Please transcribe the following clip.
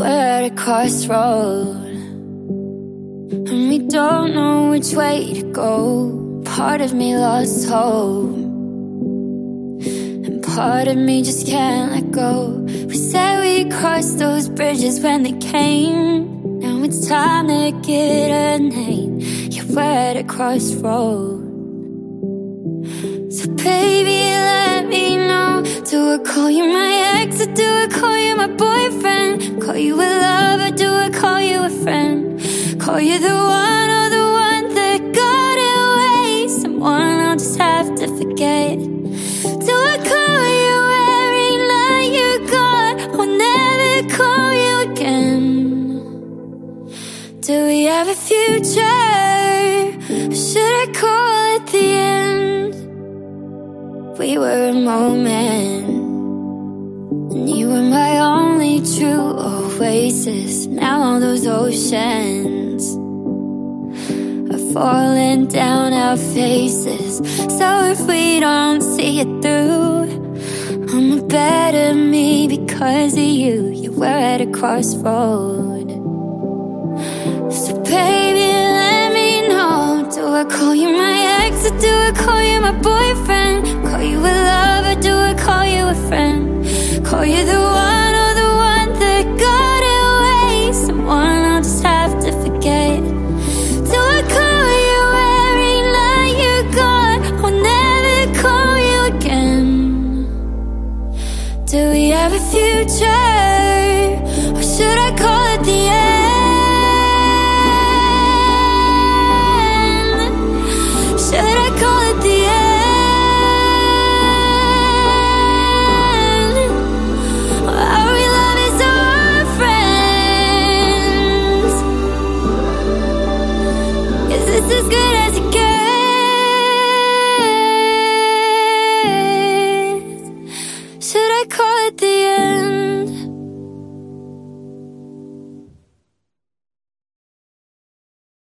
We're at a crossroad And we don't know which way to go. Part of me lost hope And part of me just can't let go. We said we'd cross those bridges when they came. Now it's time to get a name. Yeah, we're at a crossroad. So baby, let me know. Do I call you my ex or do I call you my boyfriend? Call you a lover, do I call you a friend? Call you the one or the one that got away Someone I'll just have to forget Do I call you every night you gone Or never call you again? Do we have a future? Or should I call it the end? We were a moment oasis. Now all those oceans are falling down our faces. So if we don't see it through, I'm a better me because of you. You were at a crossroad. So baby, let me know. Do I call you my ex or do I call you my boyfriend? Call you a lover, do I call you a friend? Call you the future, should I call it the end? Should I call it the end? Are we lovers or friends? Is this as good as it gets? Should I call it the